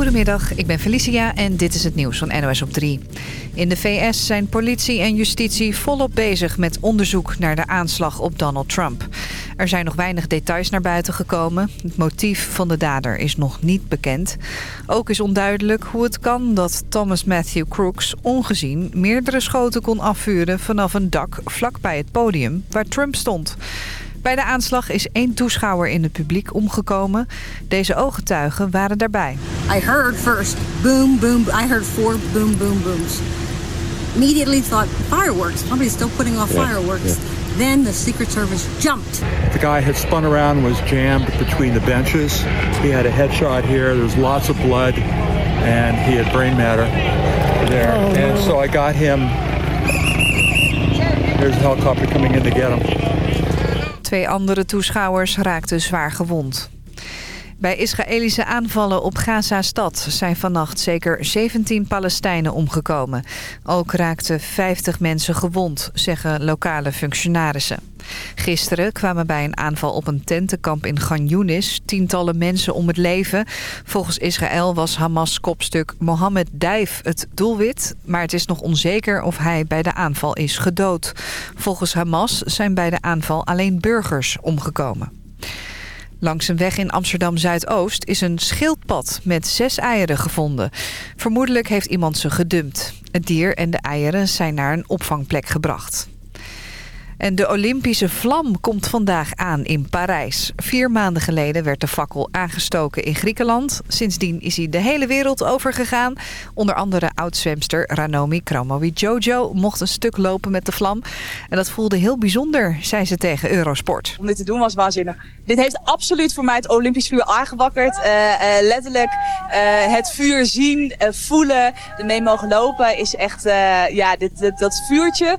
Goedemiddag, ik ben Felicia en dit is het nieuws van NOS op 3. In de VS zijn politie en justitie volop bezig met onderzoek naar de aanslag op Donald Trump. Er zijn nog weinig details naar buiten gekomen. Het motief van de dader is nog niet bekend. Ook is onduidelijk hoe het kan dat Thomas Matthew Crooks ongezien meerdere schoten kon afvuren vanaf een dak vlakbij het podium waar Trump stond. Bij de aanslag is één toeschouwer in het publiek omgekomen. Deze ooggetuigen waren daarbij. I heard first boom, boom. I heard four boom, boom, booms. Immediately thought fireworks. Somebody's still putting off fireworks. Then the Secret Service jumped. The guy had spun around and was jammed between the benches. He had a headshot here. There was lots of blood, and he had brain matter there. And so I got him. There's a helicopter coming in to get him. Twee andere toeschouwers raakten zwaar gewond. Bij Israëlische aanvallen op Gaza-stad zijn vannacht zeker 17 Palestijnen omgekomen. Ook raakten 50 mensen gewond, zeggen lokale functionarissen. Gisteren kwamen bij een aanval op een tentenkamp in Gan Yunis tientallen mensen om het leven. Volgens Israël was Hamas-kopstuk Mohammed Dijf het doelwit, maar het is nog onzeker of hij bij de aanval is gedood. Volgens Hamas zijn bij de aanval alleen burgers omgekomen. Langs een weg in Amsterdam-Zuidoost is een schildpad met zes eieren gevonden. Vermoedelijk heeft iemand ze gedumpt. Het dier en de eieren zijn naar een opvangplek gebracht. En de Olympische vlam komt vandaag aan in Parijs. Vier maanden geleden werd de fakkel aangestoken in Griekenland. Sindsdien is hij de hele wereld overgegaan. Onder andere oudzwemster Ranomi Kromowidjojo Jojo mocht een stuk lopen met de vlam. En dat voelde heel bijzonder, zei ze tegen Eurosport. Om dit te doen was waanzinnig. Dit heeft absoluut voor mij het Olympisch vuur aangewakkerd. Uh, uh, letterlijk uh, het vuur zien, voelen, ermee mogen lopen is echt... ja, dit, dat vuurtje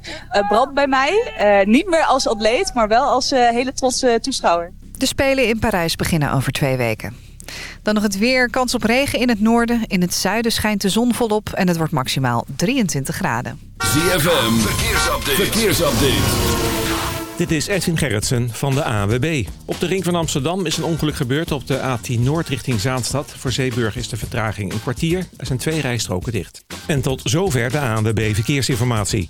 brandt bij mij niet meer als atleet, maar wel als uh, hele trotse toeschouwer. De Spelen in Parijs beginnen over twee weken. Dan nog het weer. Kans op regen in het noorden. In het zuiden schijnt de zon volop en het wordt maximaal 23 graden. ZFM, verkeersupdate. verkeersupdate. Dit is Edwin Gerritsen van de ANWB. Op de ring van Amsterdam is een ongeluk gebeurd op de A10 Noord richting Zaanstad. Voor Zeeburg is de vertraging een kwartier. Er zijn twee rijstroken dicht. En tot zover de ANWB Verkeersinformatie.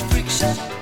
much friction.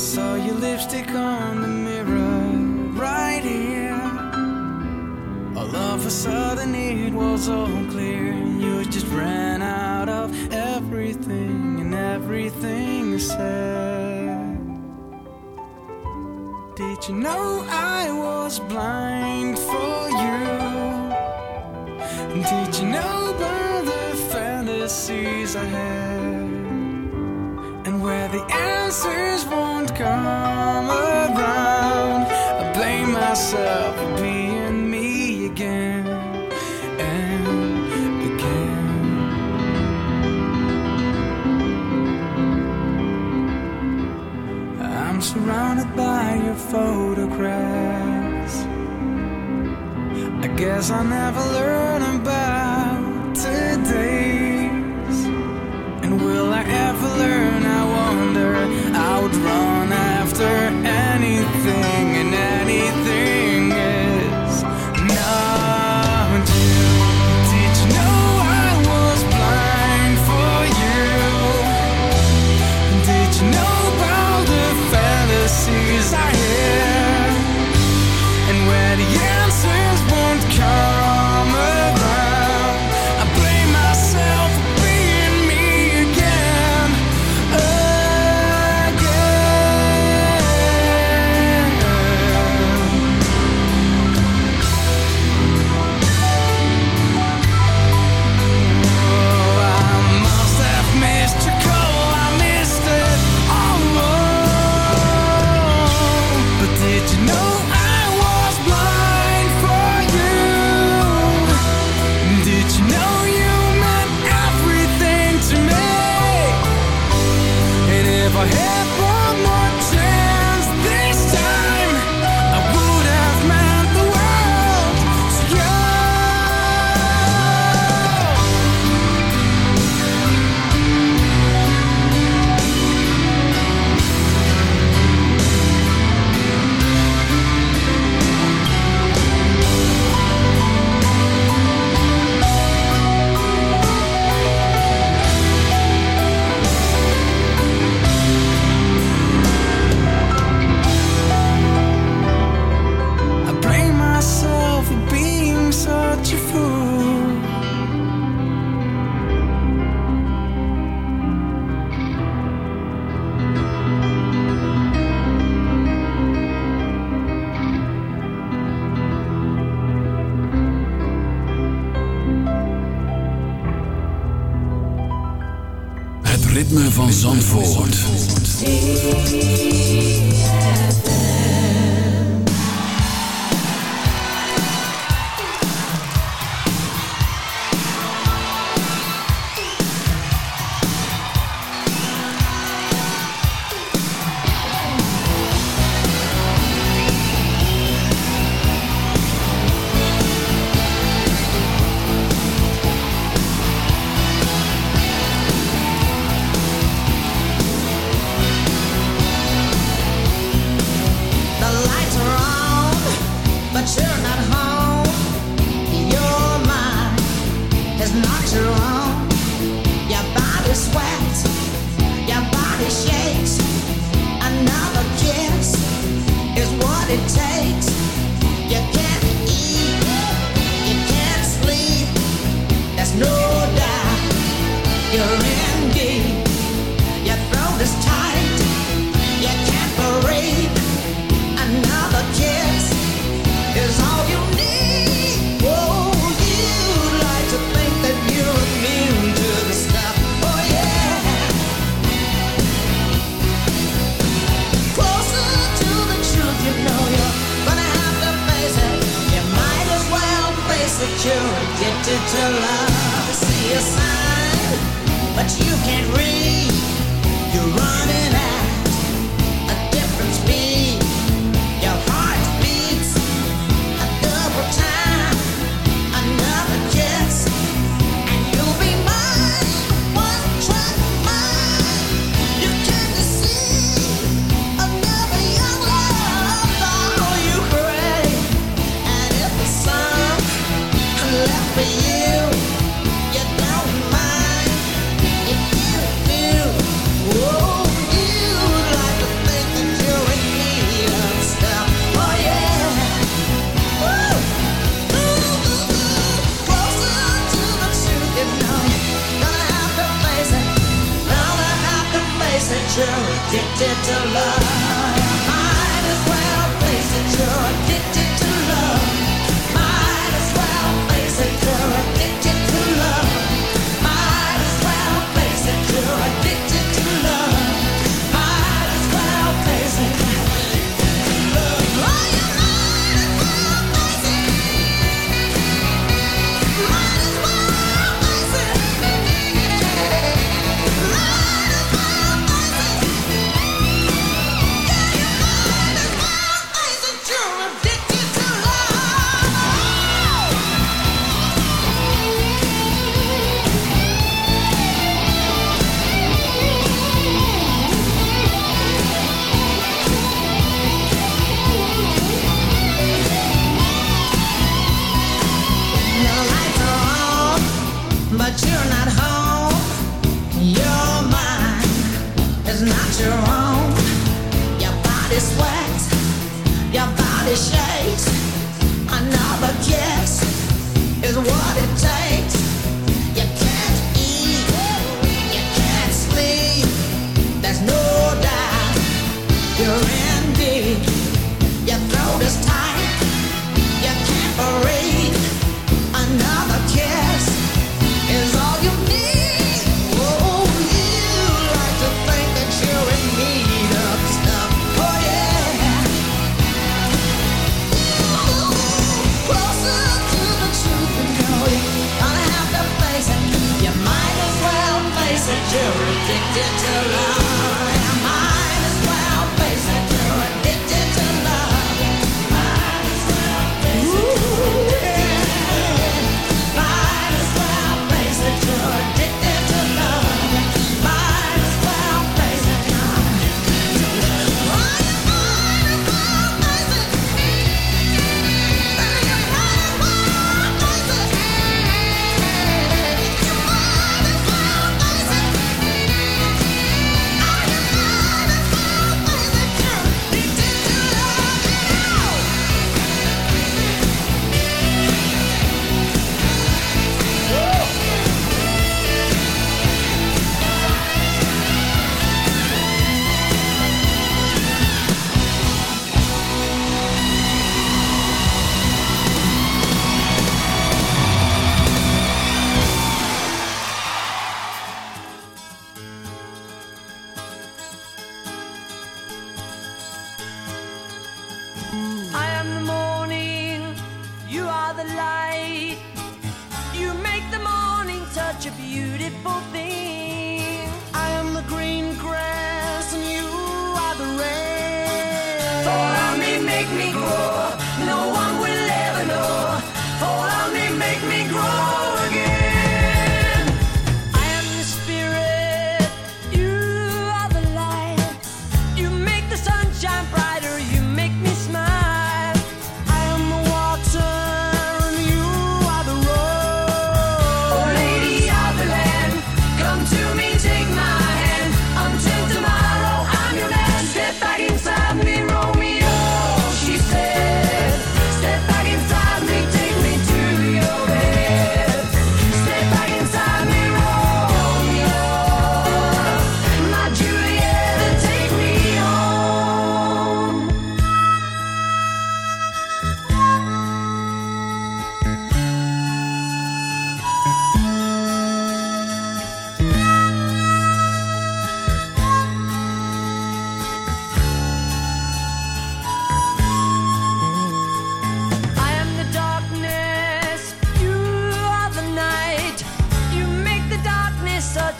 saw your lipstick on the mirror right here. All of a sudden it was all clear. You just ran out of everything and everything you said. Did you know I was blind for you? Did you know about the fantasies I had? And where the answer come around, I blame myself for being me again and again. I'm surrounded by your photographs. I guess I never learned.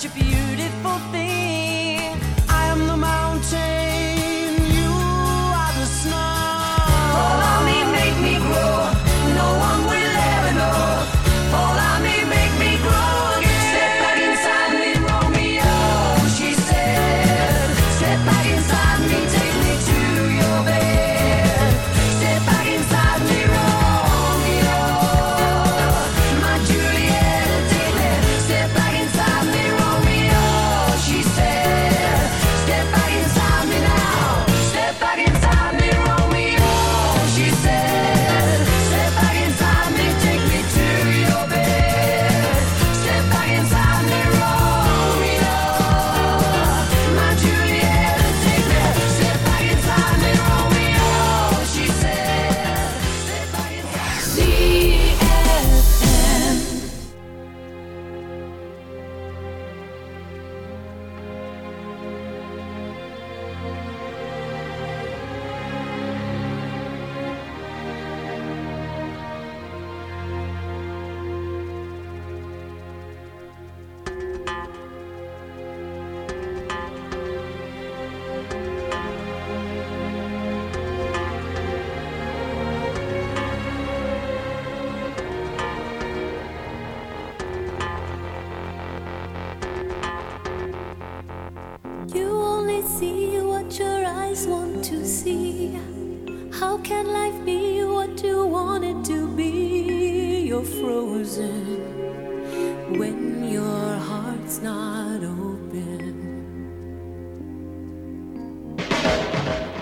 such a beautiful thing.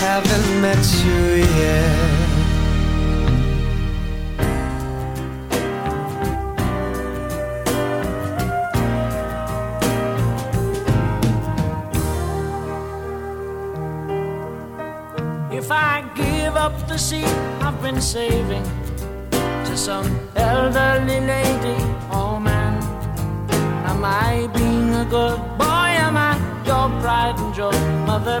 Haven't met you yet. If I give up the seat I've been saving to some elderly lady or man, am I being a good boy? Am I your pride and joy? Mother,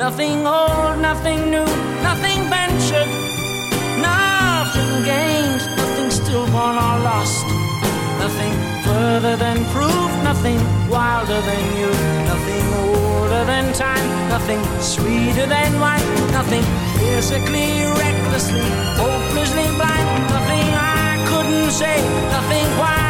Nothing old, nothing new, nothing ventured, nothing gained, nothing stillborn or lost. Nothing further than proof, nothing wilder than you, nothing older than time, nothing sweeter than wine, nothing physically, recklessly, hopelessly blind, nothing I couldn't say, nothing why,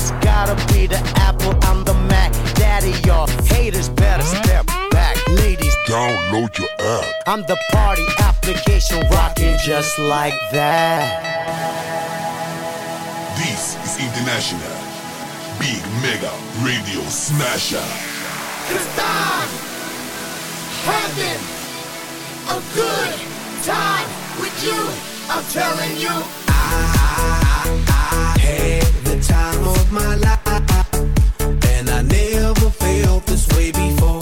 It's gotta be the Apple, I'm the Mac. Daddy, y'all haters better step back. Ladies, download your app. I'm the party application rocking just like that. This is International Big Mega Radio Smasher. Cause I'm having a good time with you. I'm telling you. I, I, I, I hey the time of my life, and I never felt this way before.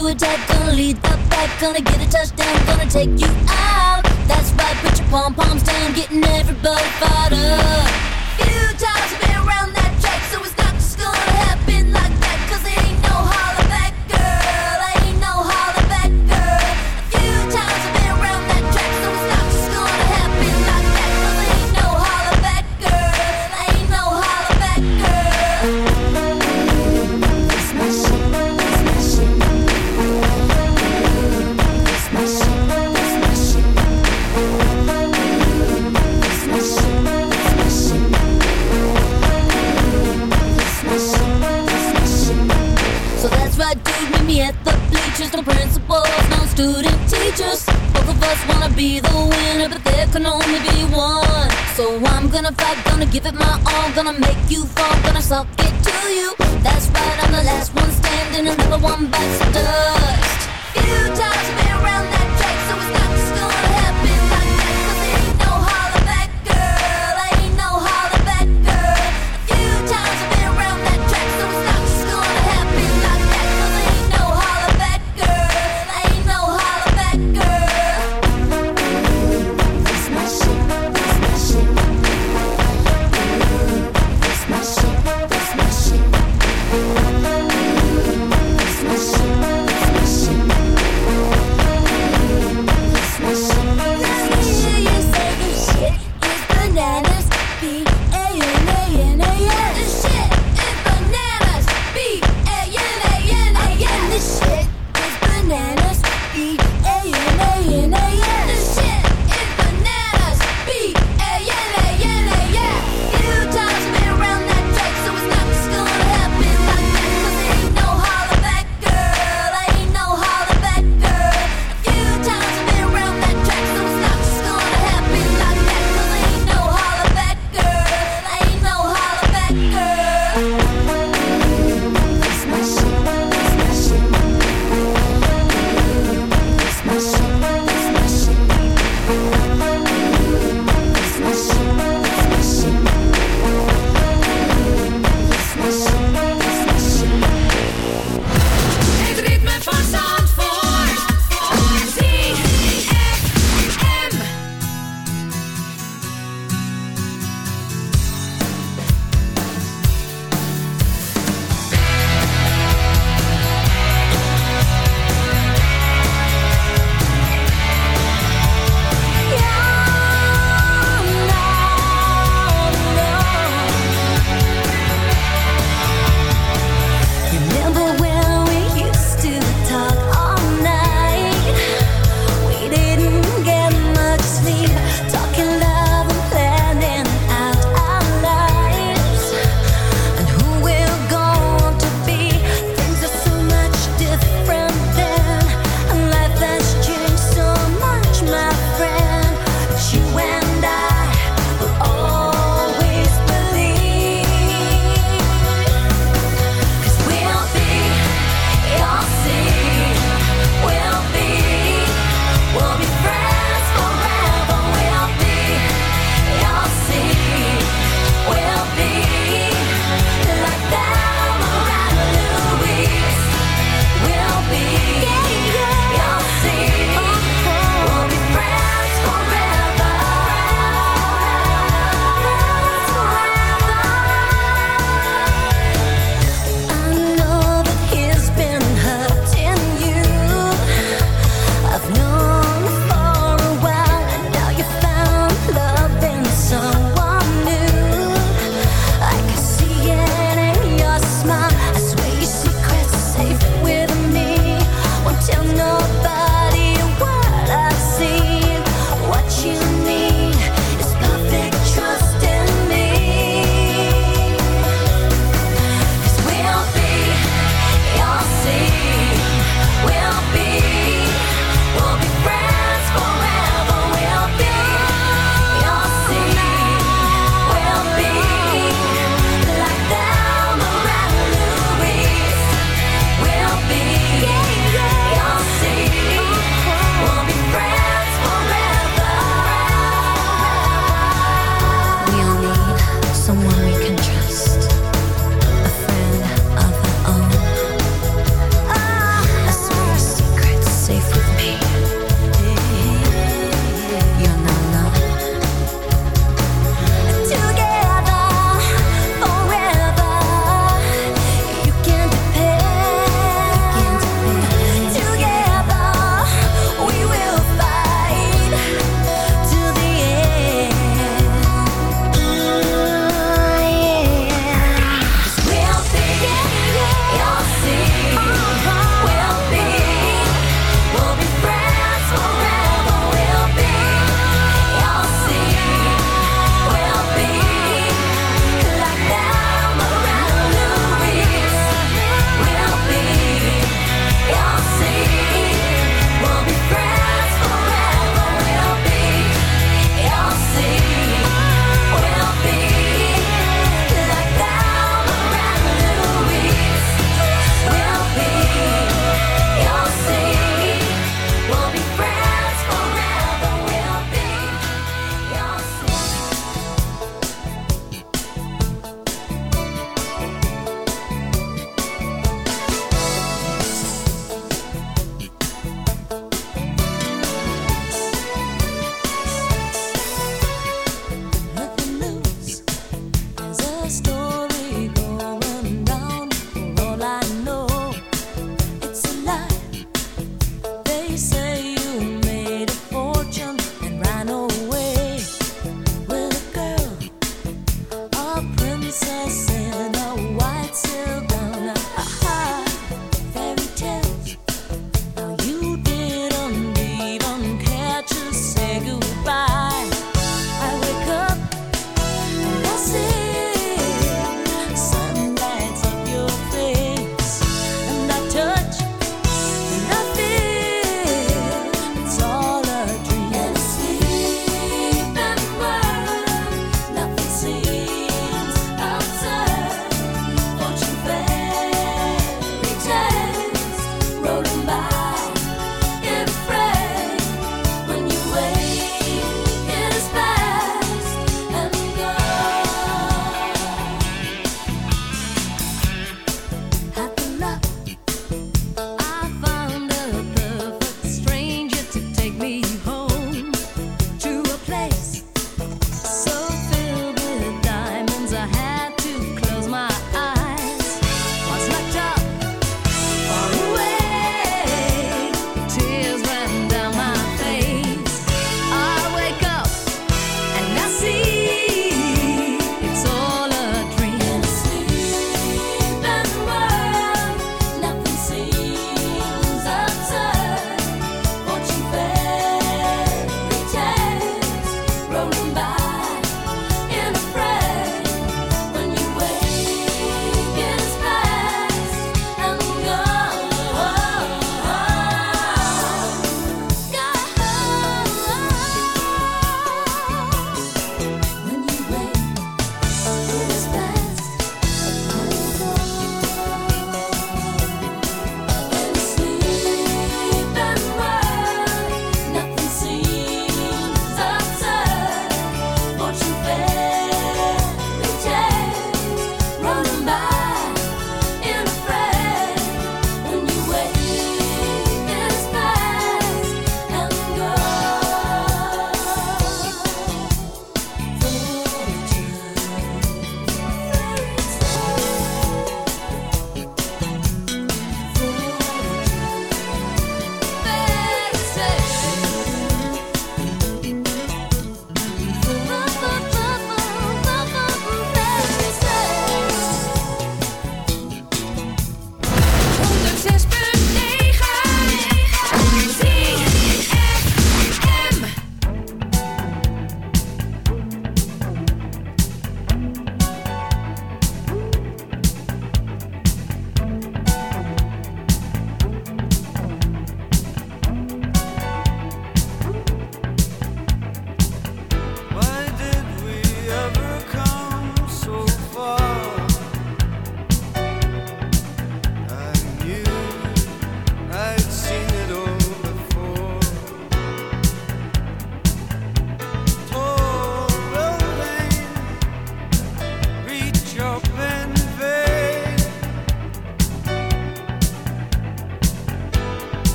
to attack, gonna lead the pack, gonna get a touchdown, gonna take you out. That's right, put your pom poms down, getting everybody fired up.